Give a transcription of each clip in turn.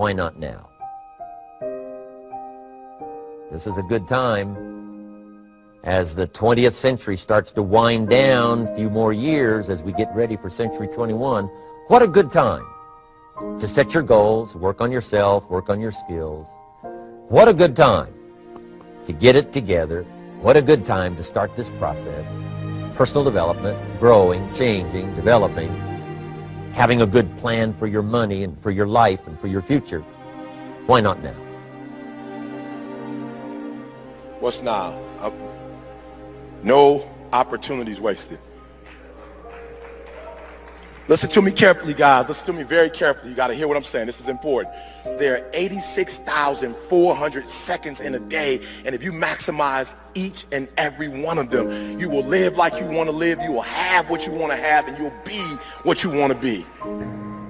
Why not now? This is a good time. As the 20th century starts to wind down a few more years as we get ready for century 21, what a good time to set your goals, work on yourself, work on your skills. What a good time to get it together. What a good time to start this process. Personal development, growing, changing, developing, having a good plan for your money and for your life and for your future. Why not now? What's now? Uh, no opportunities wasted. Listen to me carefully, guys. Listen to me very carefully. You got to hear what I'm saying. This is important. There are 86,400 seconds in a day. And if you maximize each and every one of them, you will live like you want to live. You will have what you want to have. And you'll be what you want to be.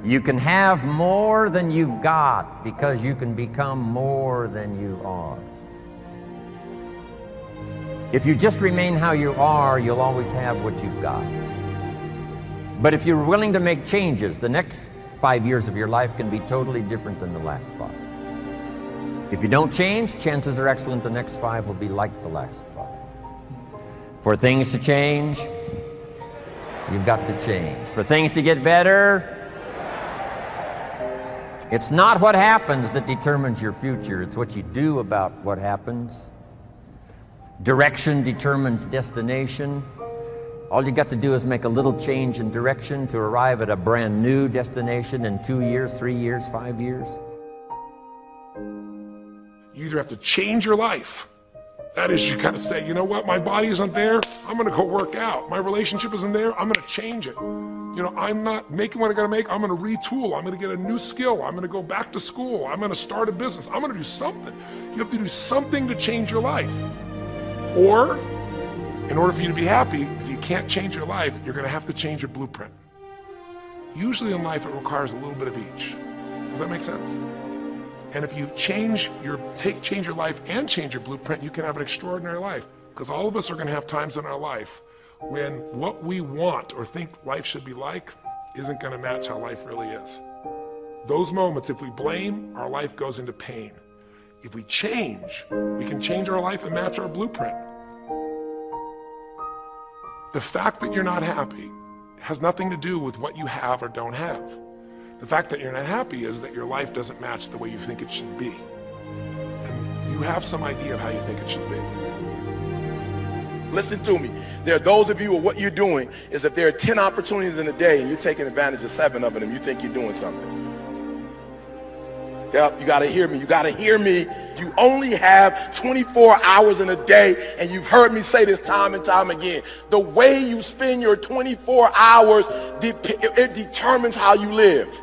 You can have more than you've got because you can become more than you are. If you just remain how you are, you'll always have what you've got. But if you're willing to make changes, the next five years of your life can be totally different than the last five. If you don't change, chances are excellent the next five will be like the last five. For things to change, you've got to change. For things to get better, it's not what happens that determines your future, it's what you do about what happens. Direction determines destination. All you got to do is make a little change in direction to arrive at a brand new destination in two years, three years, five years. You either have to change your life. That is, you got to say, you know what, my body isn't there, I'm going to go work out. My relationship isn't there, I'm going to change it. You know, I'm not making what I got to make, I'm going to retool, I'm going to get a new skill, I'm going to go back to school, I'm going to start a business, I'm going to do something. You have to do something to change your life. Or, in order for you to be happy, can't change your life, you're going to have to change your blueprint. Usually in life, it requires a little bit of each. Does that make sense? And if you change your take change your life and change your blueprint, you can have an extraordinary life. Because all of us are going to have times in our life when what we want or think life should be like isn't going to match how life really is. Those moments, if we blame, our life goes into pain. If we change, we can change our life and match our blueprint. The fact that you're not happy has nothing to do with what you have or don't have. The fact that you're not happy is that your life doesn't match the way you think it should be. And you have some idea of how you think it should be. Listen to me. There are those of you who what you're doing is if there are 10 opportunities in a day and you're taking advantage of seven of them, you think you're doing something. Yep, you got to hear me. You got to hear me. You only have 24 hours in a day, and you've heard me say this time and time again. The way you spend your 24 hours, it determines how you live.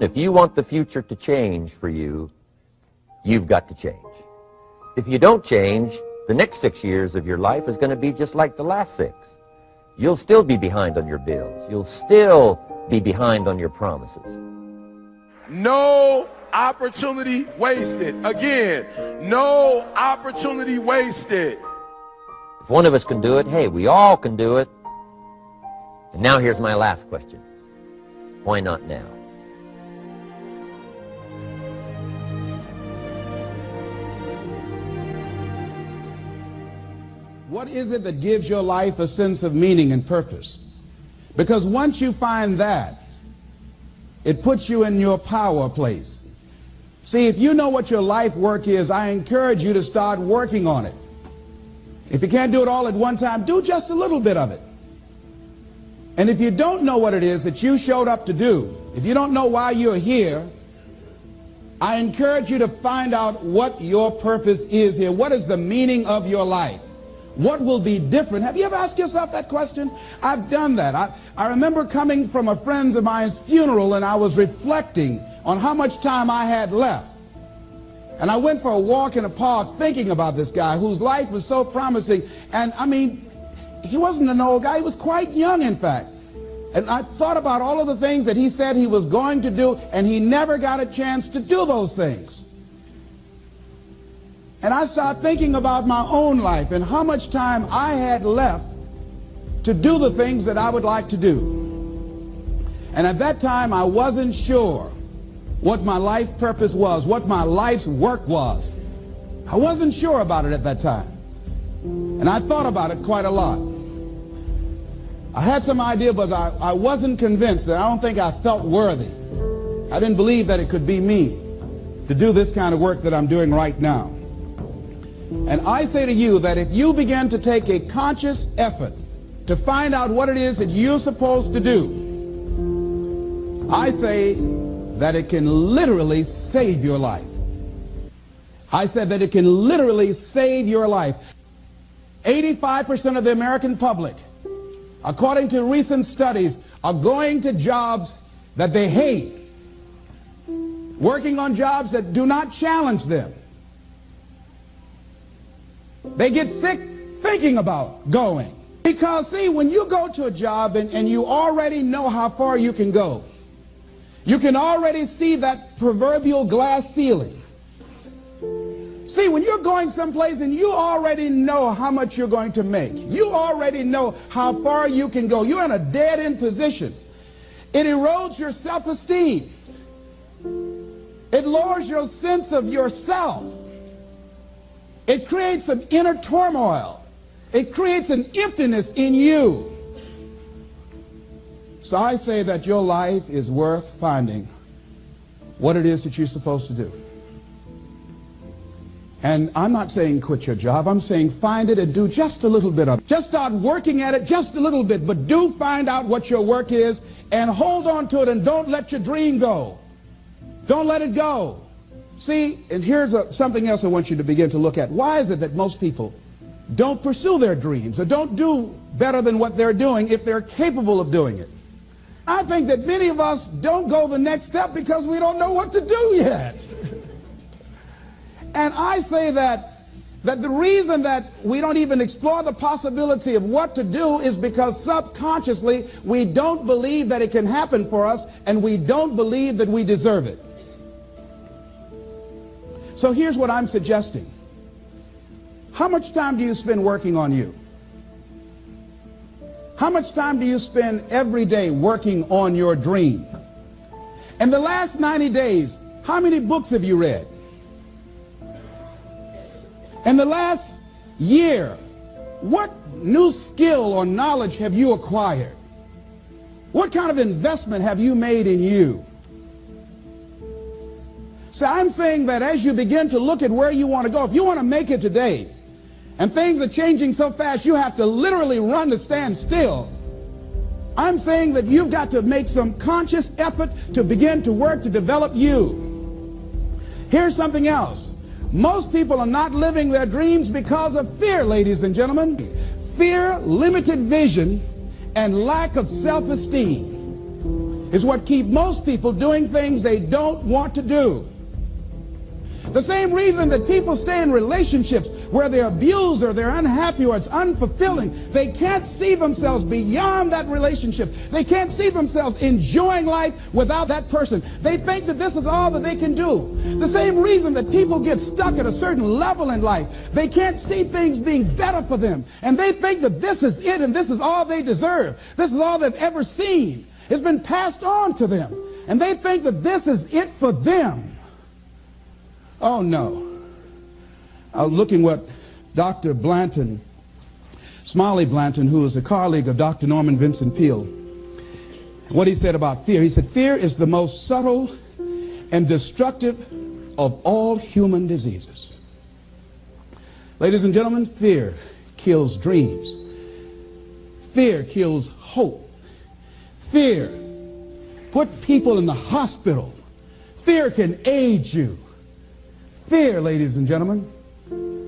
If you want the future to change for you, you've got to change. If you don't change, the next six years of your life is going to be just like the last six. You'll still be behind on your bills. You'll still be behind on your promises. No opportunity wasted. Again, no opportunity wasted. If one of us can do it, hey, we all can do it. And now here's my last question. Why not now? What is it that gives your life a sense of meaning and purpose? Because once you find that, it puts you in your power place. See, if you know what your life work is, I encourage you to start working on it. If you can't do it all at one time, do just a little bit of it. And if you don't know what it is that you showed up to do, if you don't know why you're here, I encourage you to find out what your purpose is here. What is the meaning of your life? What will be different? Have you ever asked yourself that question? I've done that. I, I remember coming from a friend of mine's funeral and I was reflecting on how much time I had left. And I went for a walk in a park thinking about this guy whose life was so promising. And I mean, he wasn't an old guy. He was quite young, in fact. And I thought about all of the things that he said he was going to do, and he never got a chance to do those things. And I started thinking about my own life and how much time I had left to do the things that I would like to do. And at that time, I wasn't sure what my life purpose was, what my life's work was. I wasn't sure about it at that time. And I thought about it quite a lot. I had some idea, but I, I wasn't convinced. And I don't think I felt worthy. I didn't believe that it could be me to do this kind of work that I'm doing right now. And I say to you that if you begin to take a conscious effort to find out what it is that you're supposed to do, I say that it can literally save your life. I said that it can literally save your life. 85% of the American public, according to recent studies, are going to jobs that they hate, working on jobs that do not challenge them. They get sick thinking about going. Because, see, when you go to a job and, and you already know how far you can go, you can already see that proverbial glass ceiling. See, when you're going someplace and you already know how much you're going to make, you already know how far you can go, you're in a dead-end position. It erodes your self-esteem. It lowers your sense of yourself. It creates an inner turmoil. It creates an emptiness in you. So I say that your life is worth finding what it is that you're supposed to do. And I'm not saying quit your job. I'm saying find it and do just a little bit of it. Just start working at it just a little bit, but do find out what your work is and hold on to it and don't let your dream go. Don't let it go. See, and here's a, something else I want you to begin to look at. Why is it that most people don't pursue their dreams or don't do better than what they're doing if they're capable of doing it? I think that many of us don't go the next step because we don't know what to do yet. and I say that, that the reason that we don't even explore the possibility of what to do is because subconsciously we don't believe that it can happen for us and we don't believe that we deserve it. So here's what I'm suggesting. How much time do you spend working on you? How much time do you spend every day working on your dream? In the last 90 days, how many books have you read? In the last year, what new skill or knowledge have you acquired? What kind of investment have you made in you? So I'm saying that as you begin to look at where you want to go, if you want to make it today, and things are changing so fast you have to literally run to stand still, I'm saying that you've got to make some conscious effort to begin to work to develop you. Here's something else. Most people are not living their dreams because of fear, ladies and gentlemen. Fear, limited vision, and lack of self-esteem is what keep most people doing things they don't want to do. The same reason that people stay in relationships where they're abused or they're unhappy or it's unfulfilling. They can't see themselves beyond that relationship. They can't see themselves enjoying life without that person. They think that this is all that they can do. The same reason that people get stuck at a certain level in life. They can't see things being better for them. And they think that this is it and this is all they deserve. This is all they've ever seen. It's been passed on to them. And they think that this is it for them. Oh, no. I was looking what Dr. Blanton, Smiley Blanton, who was a colleague of Dr. Norman Vincent Peale, what he said about fear. He said, fear is the most subtle and destructive of all human diseases. Ladies and gentlemen, fear kills dreams. Fear kills hope. Fear put people in the hospital. Fear can age you. Fear, ladies and gentlemen,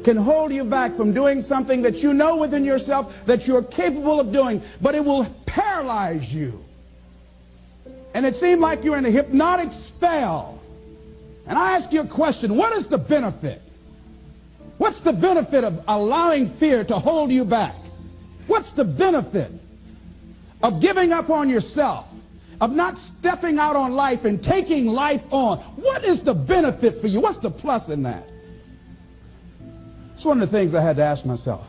can hold you back from doing something that you know within yourself that you're capable of doing, but it will paralyze you. And it seemed like you're in a hypnotic spell. And I ask you a question, what is the benefit? What's the benefit of allowing fear to hold you back? What's the benefit of giving up on yourself? Of not stepping out on life and taking life on, what is the benefit for you? What's the plus in that? It's one of the things I had to ask myself.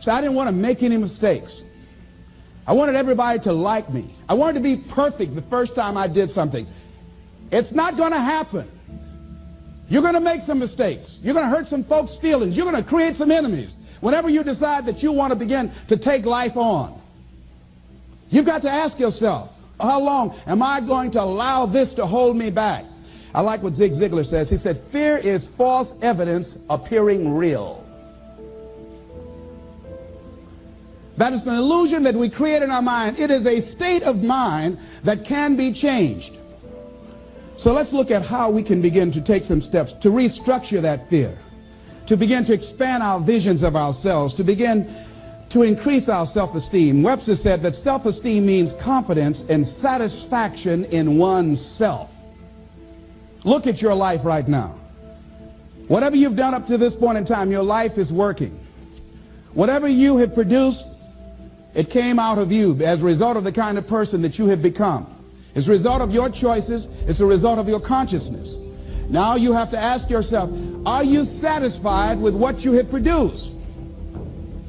So I didn't want to make any mistakes. I wanted everybody to like me. I wanted to be perfect the first time I did something. It's not going to happen. You're going to make some mistakes. You're going to hurt some folks' feelings. You're going to create some enemies. Whenever you decide that you want to begin to take life on, you've got to ask yourself, how long am I going to allow this to hold me back? I like what Zig Ziglar says. He said, fear is false evidence appearing real. That is an illusion that we create in our mind. It is a state of mind that can be changed. So let's look at how we can begin to take some steps to restructure that fear, to begin to expand our visions of ourselves, to begin to increase our self-esteem. Webster said that self-esteem means confidence and satisfaction in oneself. Look at your life right now. Whatever you've done up to this point in time, your life is working. Whatever you have produced, it came out of you as a result of the kind of person that you have become. It's a result of your choices. It's a result of your consciousness. Now you have to ask yourself, are you satisfied with what you have produced?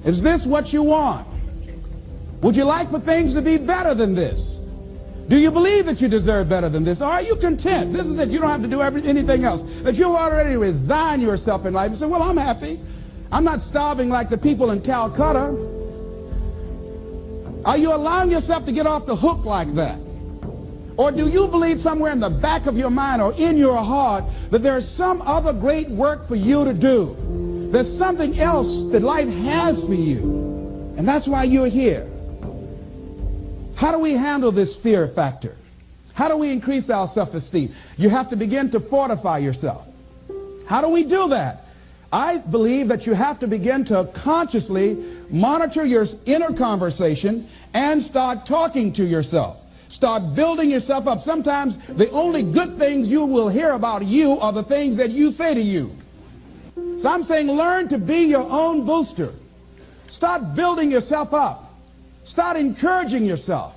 Is this what you want? Would you like for things to be better than this? Do you believe that you deserve better than this? Are you content? This is it. You don't have to do every, anything else. That you've already resigned yourself in life and say, well, I'm happy. I'm not starving like the people in Calcutta. Are you allowing yourself to get off the hook like that? Or do you believe somewhere in the back of your mind or in your heart that there's some other great work for you to do? There's something else that life has for you. And that's why you're here. How do we handle this fear factor? How do we increase our self-esteem? You have to begin to fortify yourself. How do we do that? I believe that you have to begin to consciously monitor your inner conversation and start talking to yourself. Start building yourself up. Sometimes the only good things you will hear about you are the things that you say to you. So I'm saying learn to be your own booster. Start building yourself up. Start encouraging yourself.